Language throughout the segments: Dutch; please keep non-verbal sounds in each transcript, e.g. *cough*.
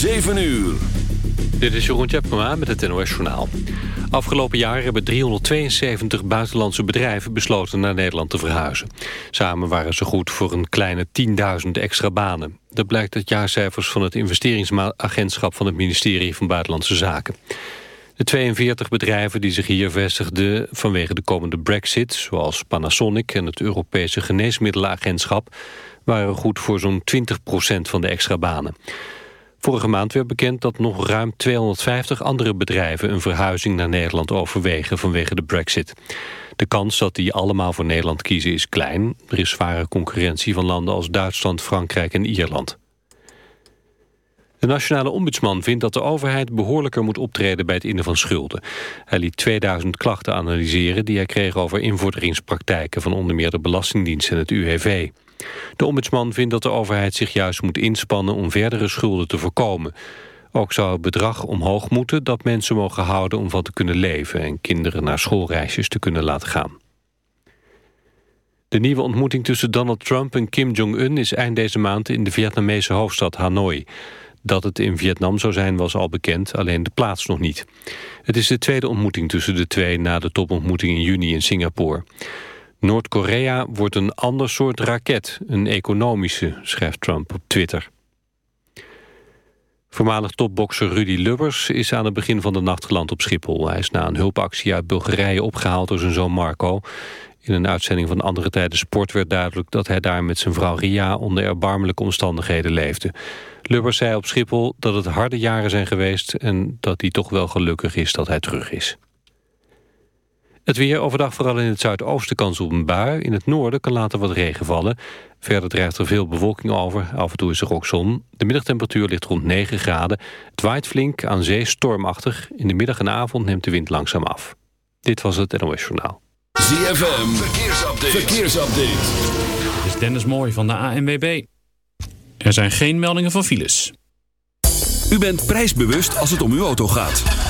7 uur. Dit is Jeroen Tjepkema met het NOS Journaal. Afgelopen jaar hebben 372 buitenlandse bedrijven besloten naar Nederland te verhuizen. Samen waren ze goed voor een kleine 10.000 extra banen. Dat blijkt uit jaarcijfers van het investeringsagentschap van het ministerie van Buitenlandse Zaken. De 42 bedrijven die zich hier vestigden vanwege de komende brexit... zoals Panasonic en het Europese Geneesmiddelenagentschap... waren goed voor zo'n 20% van de extra banen. Vorige maand werd bekend dat nog ruim 250 andere bedrijven... een verhuizing naar Nederland overwegen vanwege de brexit. De kans dat die allemaal voor Nederland kiezen is klein. Er is zware concurrentie van landen als Duitsland, Frankrijk en Ierland. De nationale ombudsman vindt dat de overheid behoorlijker moet optreden bij het innen van schulden. Hij liet 2000 klachten analyseren die hij kreeg over invorderingspraktijken van onder meer de Belastingdienst en het UWV. De ombudsman vindt dat de overheid zich juist moet inspannen om verdere schulden te voorkomen. Ook zou het bedrag omhoog moeten dat mensen mogen houden om van te kunnen leven en kinderen naar schoolreisjes te kunnen laten gaan. De nieuwe ontmoeting tussen Donald Trump en Kim Jong-un is eind deze maand in de Vietnamese hoofdstad Hanoi. Dat het in Vietnam zou zijn was al bekend, alleen de plaats nog niet. Het is de tweede ontmoeting tussen de twee na de topontmoeting in juni in Singapore. Noord-Korea wordt een ander soort raket, een economische, schrijft Trump op Twitter. Voormalig topbokser Rudy Lubbers is aan het begin van de nacht geland op Schiphol. Hij is na een hulpactie uit Bulgarije opgehaald door zijn zoon Marco. In een uitzending van Andere Tijden Sport werd duidelijk dat hij daar met zijn vrouw Ria onder erbarmelijke omstandigheden leefde. Lubbers zei op Schiphol dat het harde jaren zijn geweest en dat hij toch wel gelukkig is dat hij terug is. Het weer overdag vooral in het zuidoosten kans op een bui. In het noorden kan later wat regen vallen. Verder drijft er veel bewolking over. Af en toe is er ook zon. De middagtemperatuur ligt rond 9 graden. Het waait flink, aan zee stormachtig. In de middag en avond neemt de wind langzaam af. Dit was het NOS Journaal. ZFM, verkeersupdate. verkeersupdate. Dit is Dennis Mooij van de ANWB. Er zijn geen meldingen van files. U bent prijsbewust als het om uw auto gaat.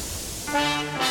Música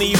me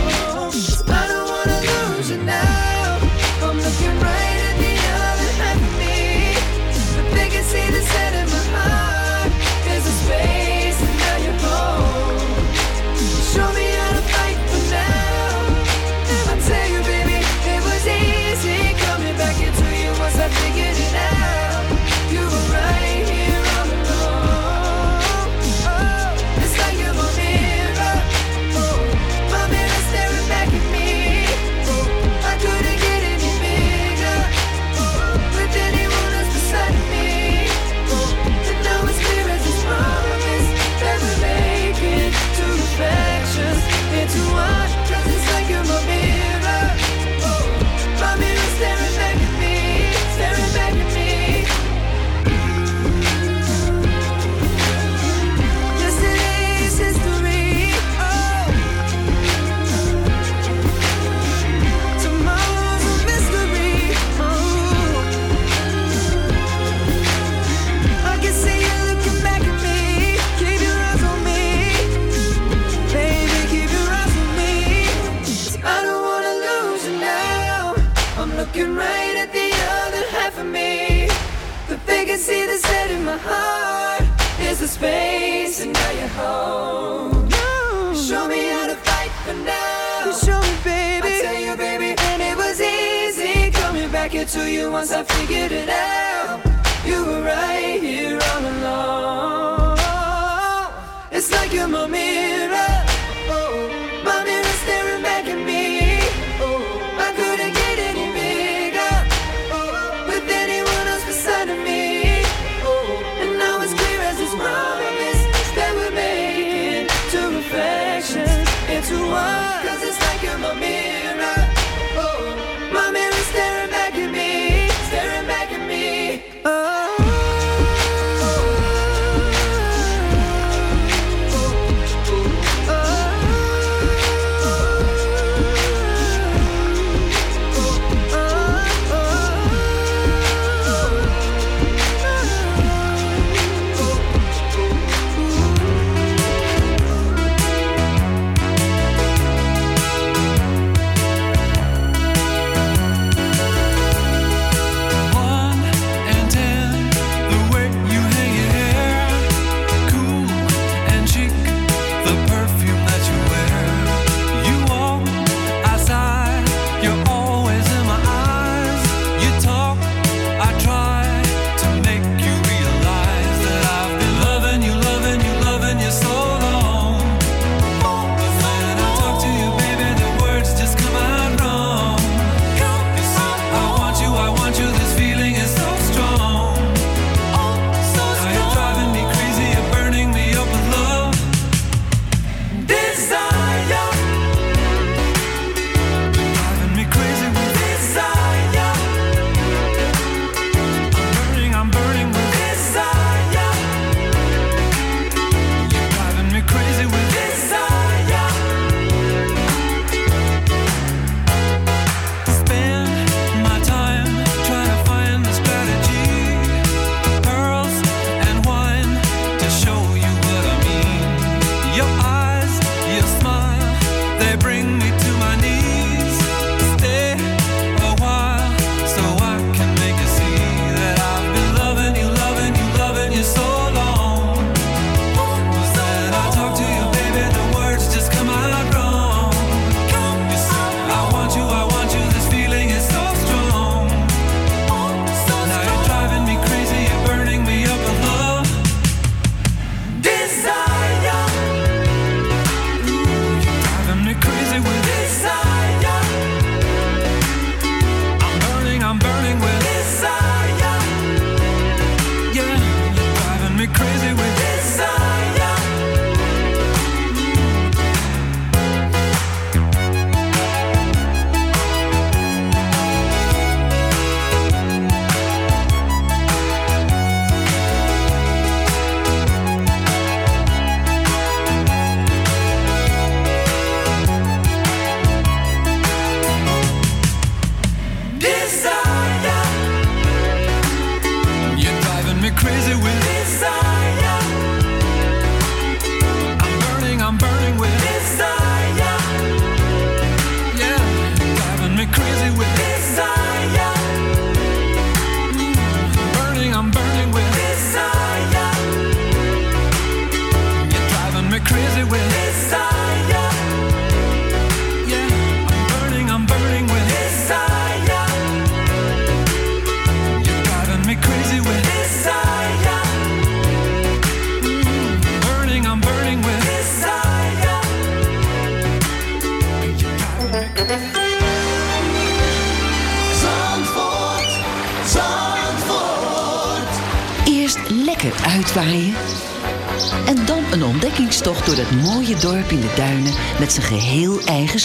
show me how to fight for now. Show me, baby. I tell you, baby, and it was easy coming back here to you once I figured it out. You were right here all along. It's like you're my mirror.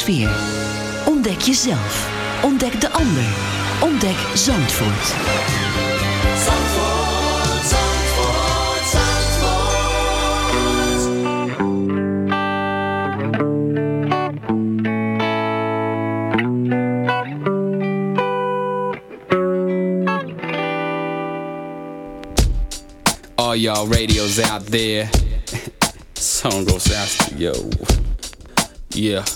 sfeer. Ontdek jezelf. Ontdek de ander. Ontdek Zandvoort. Zandvoort, Zandvoort, Zandvoort. All y'all radios out there. *laughs* Song goes out you, yo. Yeah.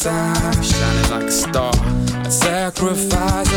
side, shining like a star. I'd sacrifice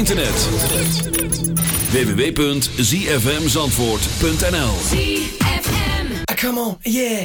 internet. www.zfmzandvoort.nl Ah, come on, yeah.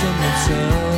这么长